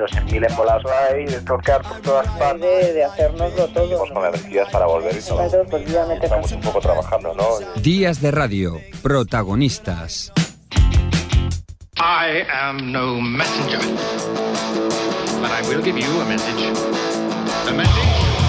Estamos metidos en mil embolados ahí, de tocar por todas partes. De, de hacernoslo todo. Estamos con energías para volver y todo. Pues Estamos un poco trabajando, ¿no? Días de radio, protagonistas. I am no messenger, but I will give you a message. A message.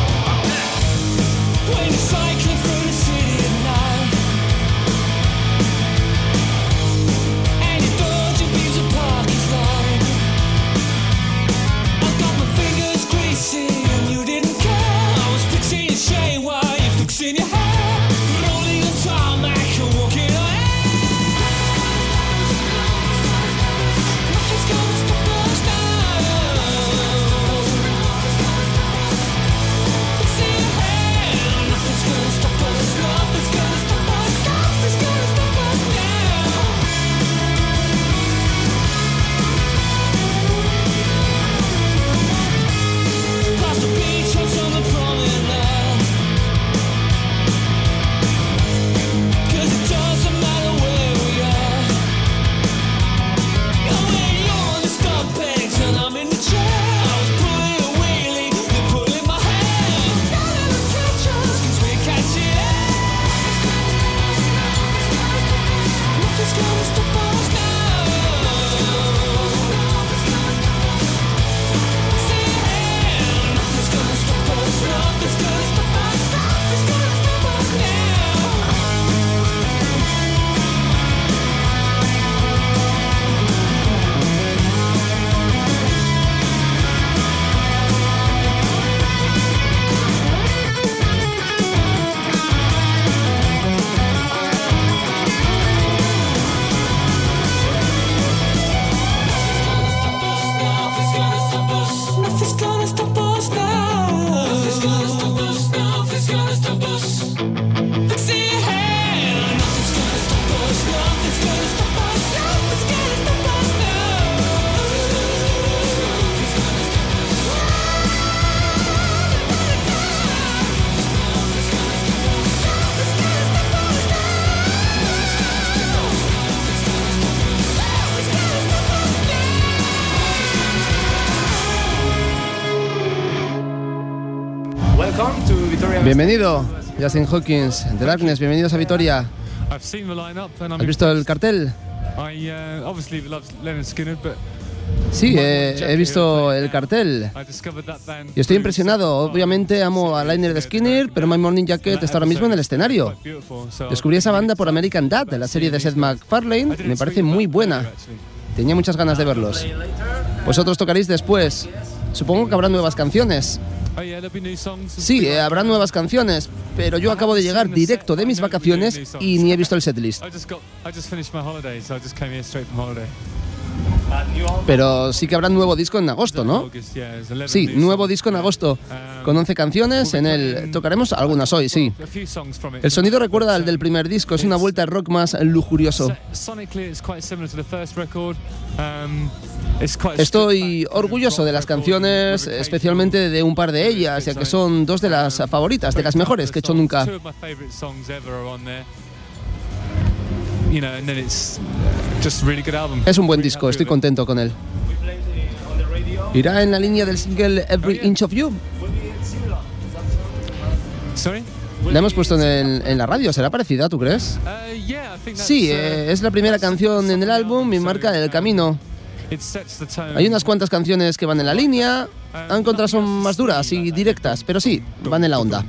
Bienvenido, Justin Hawkins, The Darkness, bienvenidos a Vitoria. ¿Has visto el cartel? Sí, eh, he visto el cartel y estoy impresionado. Obviamente amo a Liner de Skinner, pero My Morning Jacket está ahora mismo en el escenario. Descubrí esa banda por American Dad, de la serie de Seth MacFarlane, y me parece muy buena. Tenía muchas ganas de verlos. Vosotros tocaréis después. Supongo que habrá nuevas canciones. Sí, eh, habrá nuevas canciones, pero yo acabo de llegar directo de mis vacaciones y ni he visto el setlist. Pero sí que habrá nuevo disco en agosto, ¿no? Sí, nuevo disco en agosto, con 11 canciones. En el tocaremos algunas hoy, sí. El sonido recuerda al del primer disco, es una vuelta rock más lujurioso. Estoy orgulloso de las canciones, especialmente de un par de ellas, ya que son dos de las favoritas, de las mejores que he hecho nunca. Es un buen disco, estoy contento con él. ¿Irá en la línea del single Every Inch of You? La hemos puesto en, en, la radio, ¿será parecida, tú crees? Sí, eh, es la primera canción en el álbum y marca el camino. Hay unas cuantas canciones que van en la línea, han otras son más duras y directas, pero sí, van en la onda.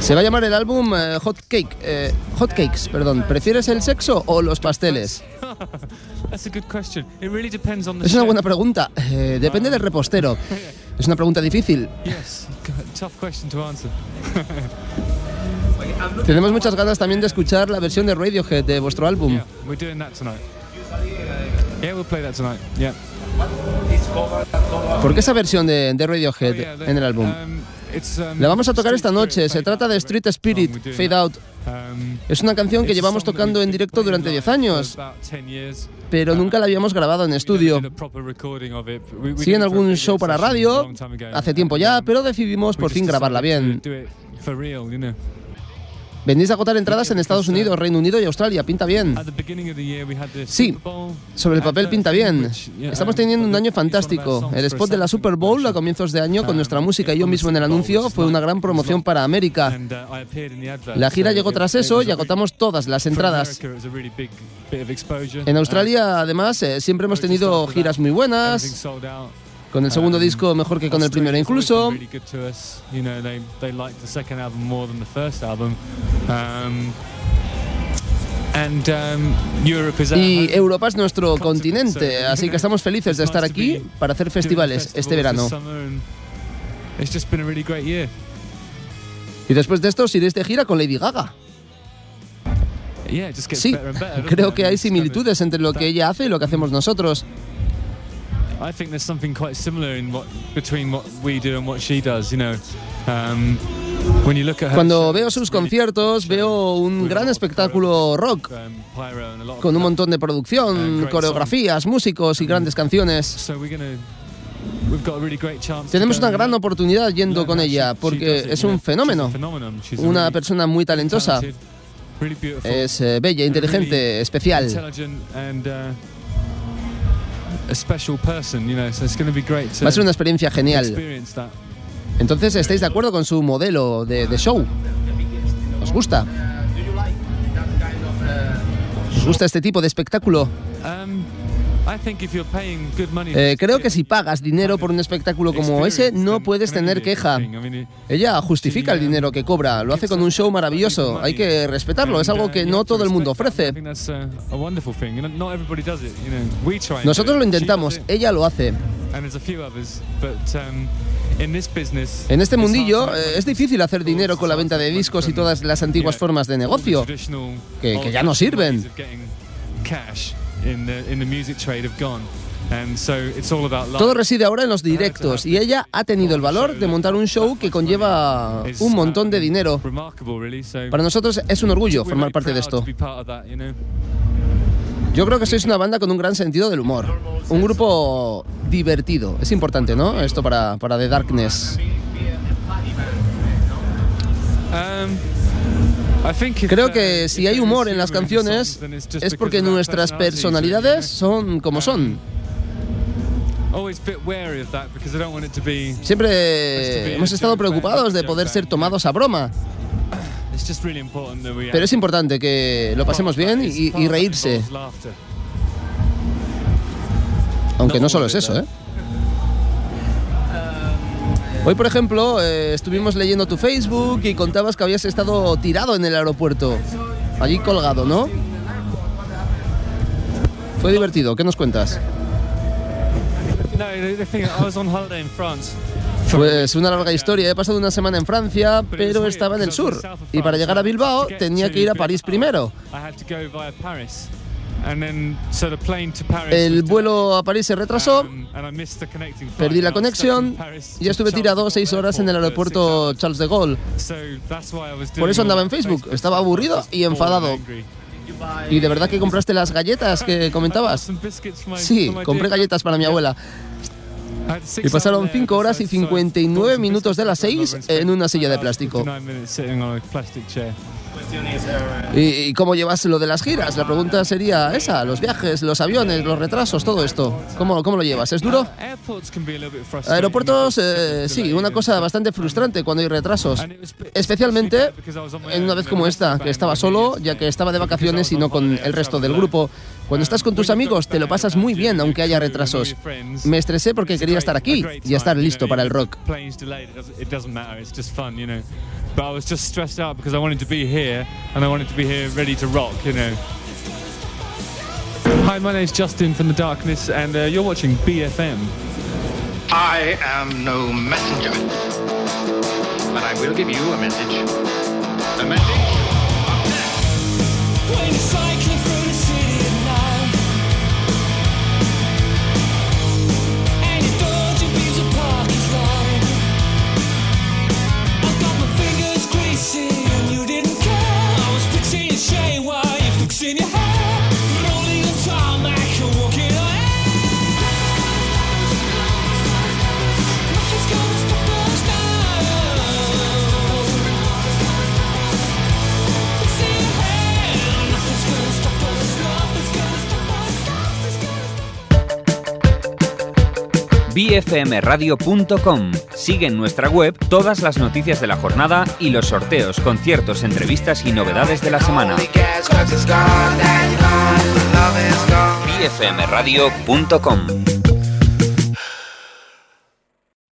Se va a llamar el álbum uh, Hot Cake, eh, Hot Cakes, perdón. ¿Prefieres el sexo o los pasteles? Es una buena pregunta. Eh, depende del repostero. Es una pregunta difícil. Tenemos muchas ganas también de escuchar la versión de Radiohead de vuestro álbum. ¿Por qué esa versión de, de Radiohead en el álbum? La vamos a tocar esta noche. Se trata de Street Spirit, Fade Out. Es una canción que llevamos tocando en directo durante 10 años, pero nunca la habíamos grabado en estudio. Sí, en algún show para radio, hace tiempo ya, pero decidimos por fin grabarla bien. Venís a agotar entradas en Estados Unidos, Reino Unido y Australia. Pinta bien. Sí, sobre el papel pinta bien. Estamos teniendo un año fantástico. El spot de la Super Bowl a comienzos de año con nuestra música y yo mismo en el anuncio fue una gran promoción para América. La gira llegó tras eso y agotamos todas las entradas. En Australia, además, eh, siempre hemos tenido giras muy buenas. Con el segundo disco mejor que con el primero incluso. Y Europa es nuestro continente, así que estamos felices de estar aquí para hacer festivales este verano. Y después de esto os iréis de gira con Lady Gaga. Sí, creo que hay similitudes entre lo que ella hace y lo que hacemos nosotros. I think there's something quite similar in what between what we do and what she does. You know, um, Cuando veo sus conciertos, veo un gran espectáculo rock um, con un montón de producción, coreografías, músicos y grandes canciones. Tenemos una gran oportunidad yendo con ella porque es un fenómeno, una persona muy talentosa. Es eh, bella, inteligente, especial. Va a ser una experiencia genial. Entonces, ¿estáis de acuerdo con su modelo de, de show? ¿Os gusta? ¿Os gusta este tipo de espectáculo? Um, eh, creo que si pagas dinero por un espectáculo como ese, no puedes tener queja. Ella justifica el dinero que cobra, lo hace con un show maravilloso. Hay que respetarlo, es algo que no todo el mundo ofrece. Nosotros lo intentamos, ella lo hace. En este mundillo eh, es difícil hacer dinero con la venta de discos y todas las antiguas formas de negocio, que, que ya no sirven. Todo reside ahora en los directos y ella ha tenido el valor de montar un show que conlleva un montón de dinero. Para nosotros es un orgullo formar parte de esto. Yo creo que sois una banda con un gran sentido del humor. Un grupo divertido. Es importante, ¿no? Esto para, para The Darkness. Um, Creo que si hay humor en las canciones es porque nuestras personalidades son como son. Siempre hemos estado preocupados de poder ser tomados a broma. Pero es importante que lo pasemos bien y, y reírse. Aunque no solo es eso, ¿eh? Hoy, por ejemplo, eh, estuvimos leyendo tu Facebook y contabas que habías estado tirado en el aeropuerto, allí colgado, ¿no? Fue divertido, ¿qué nos cuentas? Pues una larga historia. He pasado una semana en Francia, pero estaba en el sur. Y para llegar a Bilbao tenía que ir a París primero. El vuelo a París se retrasó, perdí la conexión. y estuve tirado seis horas en el aeropuerto Charles de Gaulle. Por eso andaba en Facebook, estaba aburrido y enfadado. ¿Y de verdad que compraste las galletas que comentabas? Sí, compré galletas para mi abuela. Y pasaron 5 horas y 59 minutos de las 6 en una silla de plástico. ¿Y, cómo llevas lo de las giras? La pregunta sería esa, los viajes, los aviones, los retrasos, todo esto. ¿Cómo, cómo lo llevas? ¿Es duro? Aeropuertos, eh, sí, una cosa bastante frustrante cuando hay retrasos. Especialmente en una vez como esta, que estaba solo, ya que estaba de vacaciones y no con el resto del grupo. Cuando estás con tus amigos te lo pasas muy bien aunque haya retrasos. Me estresé porque quería estar aquí y estar listo para el rock. But I was just stressed out because I wanted to be here and I wanted to be here ready to rock, you know. Hi, my name's Justin from The Darkness, and uh, you're watching BFM. I am no messenger, but I will give you a message. A message. bfmradio.com. Sigue en nuestra web todas las noticias de la jornada y los sorteos, conciertos, entrevistas y novedades de la semana. bfmradio.com